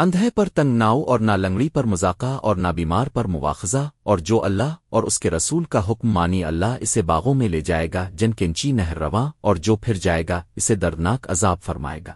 اندھے پر تنگ ناؤ اور نہ لنگڑی پر مذاقہ اور نہ بیمار پر مواخذہ، اور جو اللہ اور اس کے رسول کا حکم مانی اللہ اسے باغوں میں لے جائے گا، جن کنچی نہر رواں، اور جو پھر جائے گا، اسے دردناک عذاب فرمائے گا۔